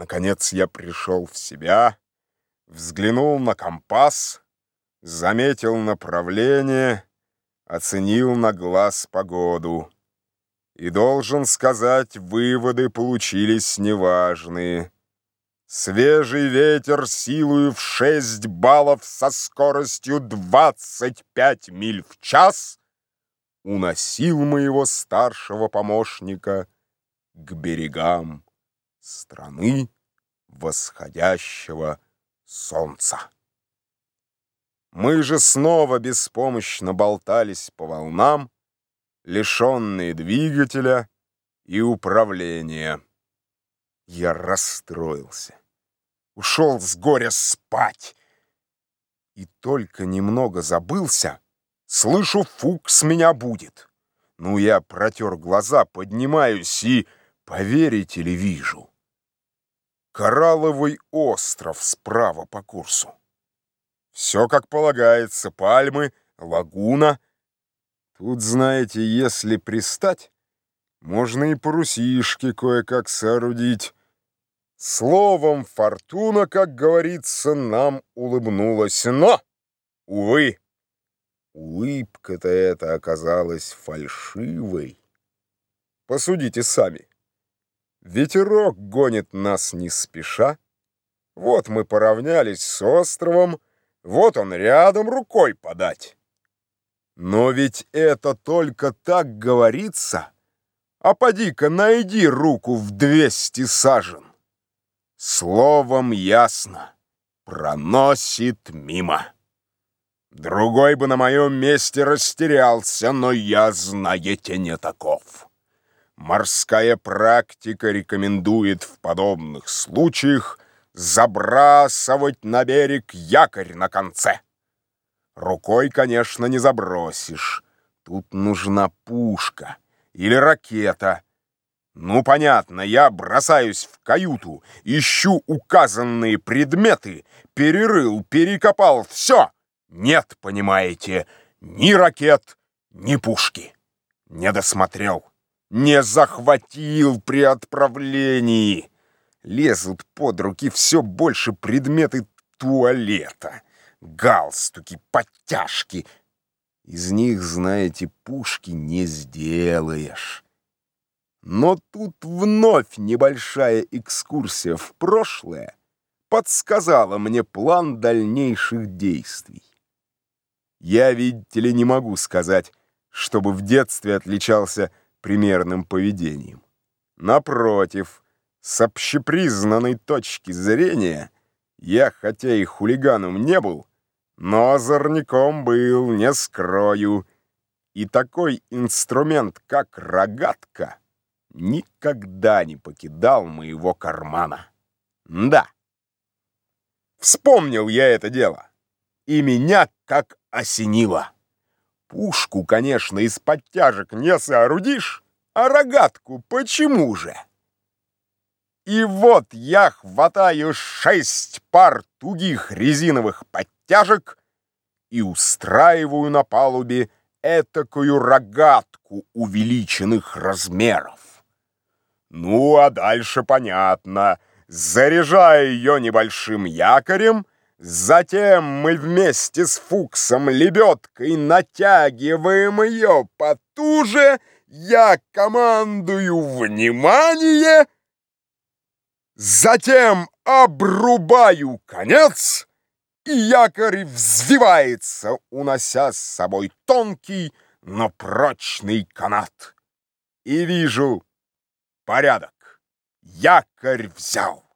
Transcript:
Наконец я пришел в себя, взглянул на компас, заметил направление, оценил на глаз погоду. И должен сказать, выводы получились неважные. Свежий ветер силою в 6 баллов со скоростью 25 миль в час уносил моего старшего помощника к берегам страны восходящего солнца. Мы же снова беспомощно болтались по волнам, лишенные двигателя и управления. Я расстроился, ушел с горя спать и только немного забылся, слышу, Фукс меня будет. Ну, я протер глаза, поднимаюсь и, поверите ли, вижу. Коралловый остров справа по курсу. Все как полагается, пальмы, лагуна. Тут, знаете, если пристать, можно и парусишки кое-как соорудить. Словом, фортуна, как говорится, нам улыбнулась, но, увы, улыбка-то эта оказалась фальшивой. Посудите сами. Ветерок гонит нас не спеша. Вот мы поравнялись с островом, вот он рядом рукой подать. Но ведь это только так говорится. А поди-ка найди руку в двести сажен. Словом ясно, проносит мимо. Другой бы на моем месте растерялся, но я, знаете, не таков. Морская практика рекомендует в подобных случаях забрасывать на берег якорь на конце. Рукой, конечно, не забросишь. Тут нужна пушка или ракета. Ну, понятно, я бросаюсь в каюту, ищу указанные предметы, перерыл, перекопал, все. Нет, понимаете, ни ракет, ни пушки. Не досмотрел не захватил при отправлении. Лезут под руки все больше предметы туалета. Галстуки, подтяжки. Из них, знаете, пушки не сделаешь. Но тут вновь небольшая экскурсия в прошлое подсказала мне план дальнейших действий. Я, видите ли, не могу сказать, чтобы в детстве отличался примерным поведением. Напротив, с общепризнанной точки зрения, я, хотя и хулиганом не был, но озорником был, не скрою, и такой инструмент, как рогатка, никогда не покидал моего кармана. Да, вспомнил я это дело, и меня как осенило. Пушку, конечно, из подтяжек не соорудишь, а рогатку почему же? И вот я хватаю шесть пар тугих резиновых подтяжек и устраиваю на палубе этакую рогатку увеличенных размеров. Ну, а дальше понятно. Заряжаю ее небольшим якорем — Затем мы вместе с Фуксом лебедкой натягиваем ее потуже. Я командую «Внимание!» Затем обрубаю конец, и якорь взвивается, унося с собой тонкий, но прочный канат. И вижу порядок. Якорь взял.